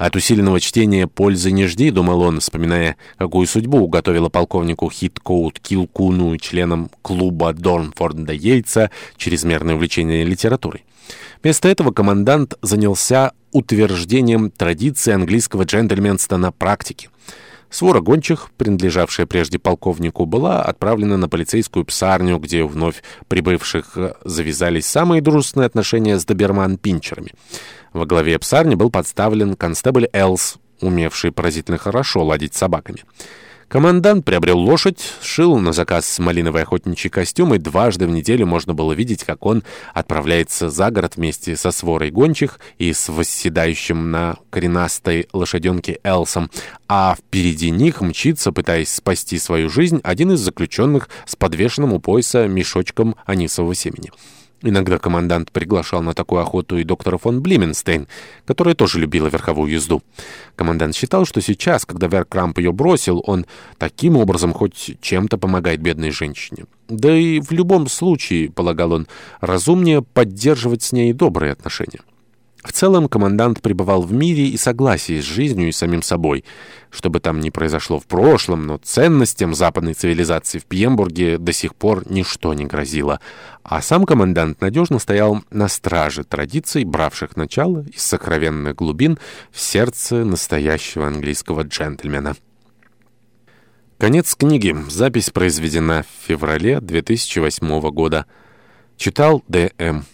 «От усиленного чтения пользы не жди», — думал он, вспоминая, какую судьбу уготовила полковнику Хиткоут Килкуну и членам клуба Дорнфорда Йейтса чрезмерное увлечение литературой. Вместо этого командант занялся утверждением традиции английского джентльменства на практике. Свора гончих, принадлежавшая прежде полковнику, была отправлена на полицейскую псарню, где вновь прибывших э, завязались самые дружественные отношения с доберман-пинчерами. Во главе псарни был подставлен констебль Элс, умевший поразительно хорошо ладить с собаками. Командант приобрел лошадь, сшил на заказ малиновый охотничий костюм, и дважды в неделю можно было видеть, как он отправляется за город вместе со сворой гончих и с восседающим на коренастой лошаденке Элсом, а впереди них мчится, пытаясь спасти свою жизнь, один из заключенных с подвешенным у пояса мешочком анисового семени. Иногда командант приглашал на такую охоту и доктора фон Блименстейн, которая тоже любила верховую езду. Командант считал, что сейчас, когда Веркрамп ее бросил, он таким образом хоть чем-то помогает бедной женщине. Да и в любом случае, полагал он, разумнее поддерживать с ней добрые отношения. В целом, командант пребывал в мире и согласии с жизнью и самим собой. Что бы там ни произошло в прошлом, но ценностям западной цивилизации в Пьембурге до сих пор ничто не грозило. А сам командант надежно стоял на страже традиций, бравших начало из сокровенных глубин в сердце настоящего английского джентльмена. Конец книги. Запись произведена в феврале 2008 года. Читал Д.М.